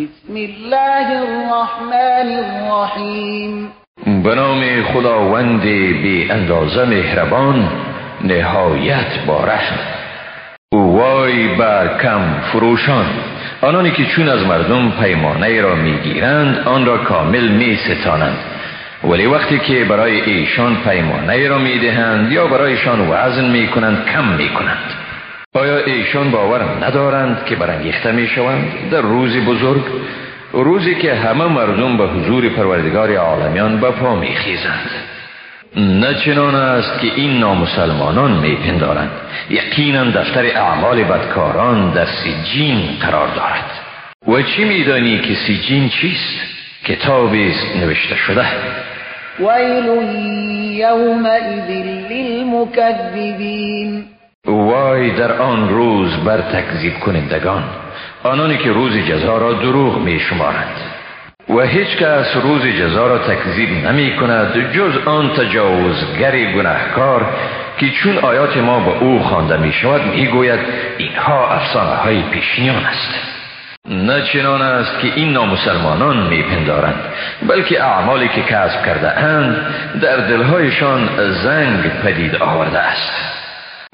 بسم الله الرحمن الرحیم به نام خداوند بی اندازه مهربان نهایت بارش وای بر کم فروشان. آنانی که چون از مردم پیمانه را می‌گیرند آن را کامل می ستانند ولی وقتی که برای ایشان پیمانه را می‌دهند یا برایشان وزن می کنند کم می کنند آیا ایشان باور ندارند که برانگیخته می شوند در روزی بزرگ روزی که همه مردم به حضور پروردگار عالمیان به پا می خیزند نه چنان است که این نامسلمانان می پندارند یقینا دفتر اعمال بدکاران در سجین قرار دارد. و چی میدانی که سجین چیست؟ کتابی است نوشته شده. ویل یومئذ للمکذبین. وای در آن روز بر تکذیب کنندگان آنانی که روز جزا را دروغ می شمارند و هیچ کس روز جزا را تکذیب نمی کند جز آن تجاوزگر گناهکار که چون آیات ما به او خوانده می شود می گوید اینها افسانه های پیشینیان است. نه چنان است که این نامسلمانان می پندارند بلکه اعمالی که کسب کرده اند در دلهایشان زنگ پدید آورده است.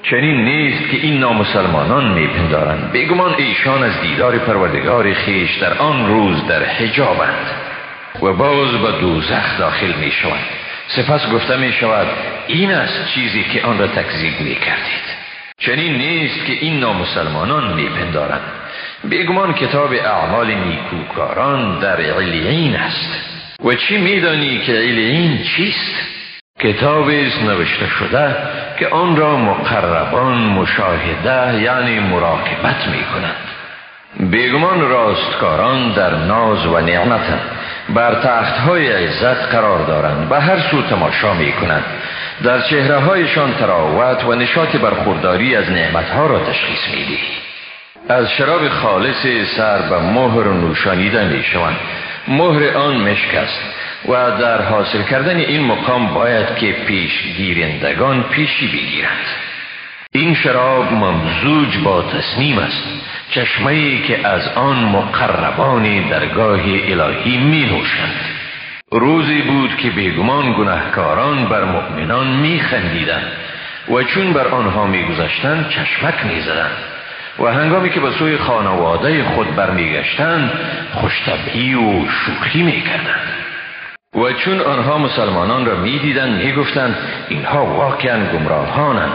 چنین نیست که این نامسلمانان میپندارند. بگمان ایشان از دیدار پروردگار خیش در آن روز در حجابند و باز به دوزخ داخل می شوند سپس گفته می شود این است چیزی که آن را تکذیب می کردید چنین نیست که این نامسلمانان میپندارند. بگمان کتاب اعمال نیکوکاران در علیین است. و چی میدانی که علیین چیست؟ کتابی نوشته شده که آن را مقربان مشاهده یعنی مراقبت می کنند بیگمان راستکاران در ناز و نعمت بر تخت های عزت قرار دارند به هر سو تماشا می کنند در چهره هایشان تراوت و نشاط برخورداری از نعمت ها را تشخیص می از شراب خالص سر به مهر نوشانیده می شوند مهر آن مشک است و در حاصل کردن این مقام باید که پیش گیرندگان پیشی بگیرند. این شراب ممزوج با تصمیم است چشمه که از آن مقربان درگاه الهی می نوشند روزی بود که بیگمان گناهکاران بر مؤمنان می خندیدند و چون بر آنها می گذشتند چشمک می زدند و هنگامی که به سوی خانواده خود برمیگشتند خوشتبهی و شوخی می کردند و چون آنها مسلمانان را می دیدند می گفتند اینها واقعا گمراهانند.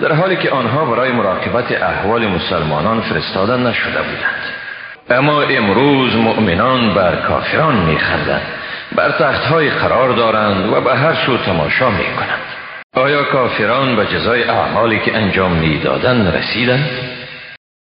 در حالی که آنها برای مراقبت احوال مسلمانان فرستاده نشده بودند. اما امروز مؤمنان بر کافران می بر تختهای قرار دارند و به هر سو تماشا می کنند آیا کافران به جزای اعمالی که انجام می رسیدند؟